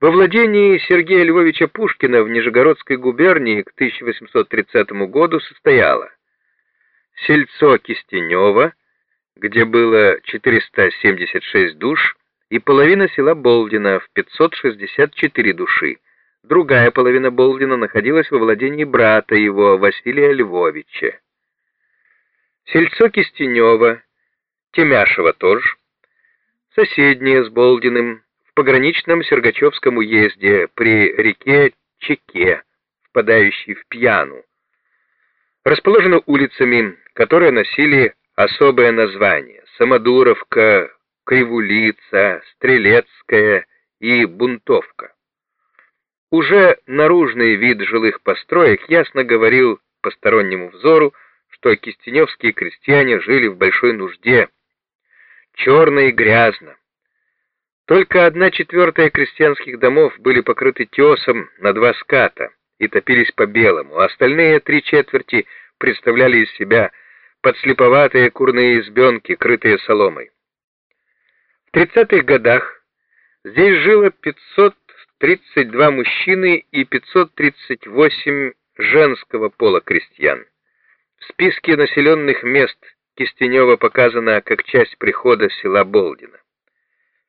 Во владении Сергея Львовича Пушкина в Нижегородской губернии к 1830 году состояло сельцо Кистенево, где было 476 душ, и половина села Болдина в 564 души. Другая половина Болдина находилась во владении брата его, Василия Львовича. Сельцо Кистенево, Темяшево тоже, соседнее с Болдиным, пограничном Сергачевском уезде при реке Чеке, впадающей в Пьяну. Расположено улицами, которые носили особое название – Самодуровка, Кривулица, Стрелецкая и Бунтовка. Уже наружный вид жилых построек ясно говорил постороннему взору, что кистеневские крестьяне жили в большой нужде, черно и грязно, только одна четвертая крестьянских домов были покрыты тесом на два ската и топились по-белому, а остальные три четверти представляли из себя подслеповатые курные избенки, крытые соломой. В 30-х годах здесь жило 532 мужчины и 538 женского пола крестьян. В списке населенных мест Кистенева показано как часть прихода села Болдина.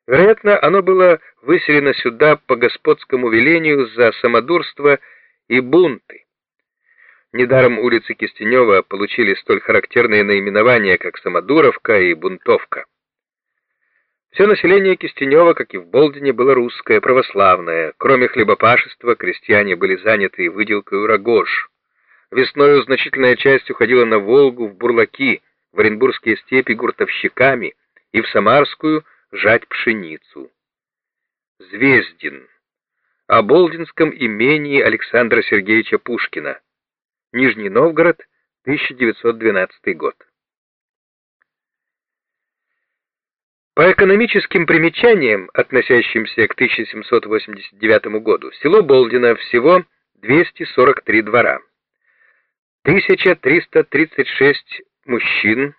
Вероятно, оно было выселено сюда по господскому велению за самодурство и бунты. Недаром улицы Кистенева получили столь характерные наименования, как Самодуровка и Бунтовка. Все население Кистенева, как и в Болдине, было русское, православное. Кроме хлебопашества, крестьяне были заняты выделкой рогож. Весною значительная часть уходила на Волгу, в Бурлаки, в Оренбургские степи гуртовщиками и в Самарскую – жать пшеницу. Звездин. О Болдинском имении Александра Сергеевича Пушкина. Нижний Новгород, 1912 год. По экономическим примечаниям, относящимся к 1789 году, село Болдино всего 243 двора, 1336 мужчин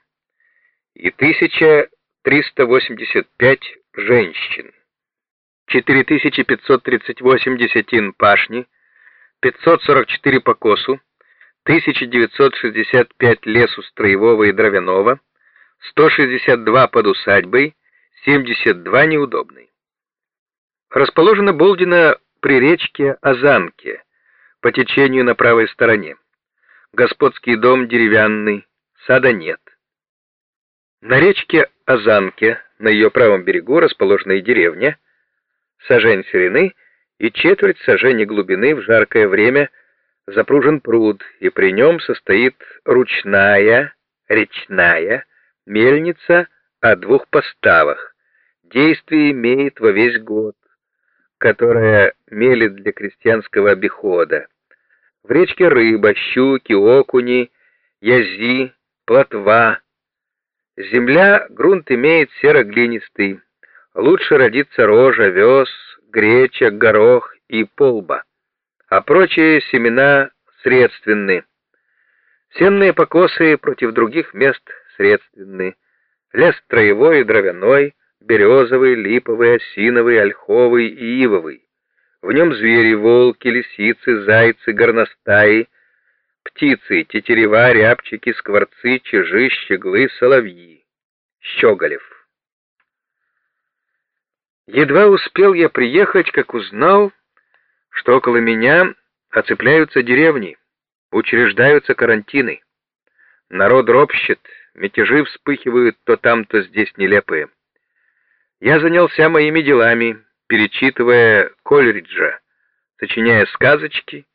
и 1000 385 женщин, 4538 десятин пашни, 544 покосу, 1965 лесу строевого и дровяного, 162 под усадьбой, 72 неудобной. Расположена Болдина при речке Азанке, по течению на правой стороне. Господский дом деревянный, сада нет. На речке Азанке, на ее правом берегу, расположена деревня, сажень ширины и четверть сажени глубины в жаркое время запружен пруд, и при нем состоит ручная, речная мельница о двух поставах. Действие имеет во весь год, которая мелит для крестьянского обихода. В речке рыба, щуки, окуни, язи, плотва, Земля, грунт имеет серо-глинистый. Лучше родится рожа, вес, греча, горох и полба, а прочие семена средственны. Семные покосы против других мест средственны. Лес троевой и дровяной, березовый, липовый, осиновый, ольховый и ивовый. В нем звери, волки, лисицы, зайцы, горностаи — птицы, тетерева, рябчики, скворцы, чижи, щеглы, соловьи. Щеголев. Едва успел я приехать, как узнал, что около меня оцепляются деревни, учреждаются карантины. Народ ропщет, мятежи вспыхивают то там, то здесь нелепые. Я занялся моими делами, перечитывая Кольриджа, сочиняя сказочки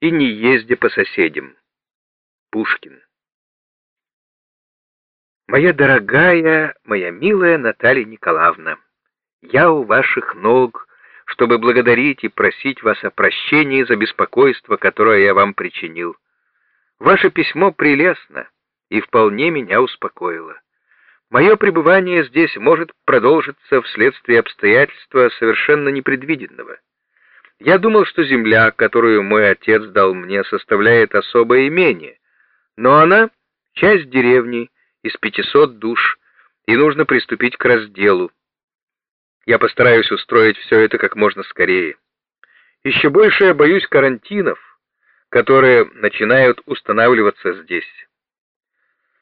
и не ездя по соседям. Пушкин. Моя дорогая, моя милая Наталья Николаевна, я у ваших ног, чтобы благодарить и просить вас о прощении за беспокойство, которое я вам причинил. Ваше письмо прелестно и вполне меня успокоило. Мое пребывание здесь может продолжиться вследствие обстоятельства совершенно непредвиденного. Я думал, что земля, которую мой отец дал мне, составляет особое имение, но она — часть деревни из 500 душ, и нужно приступить к разделу. Я постараюсь устроить все это как можно скорее. Еще больше я боюсь карантинов, которые начинают устанавливаться здесь.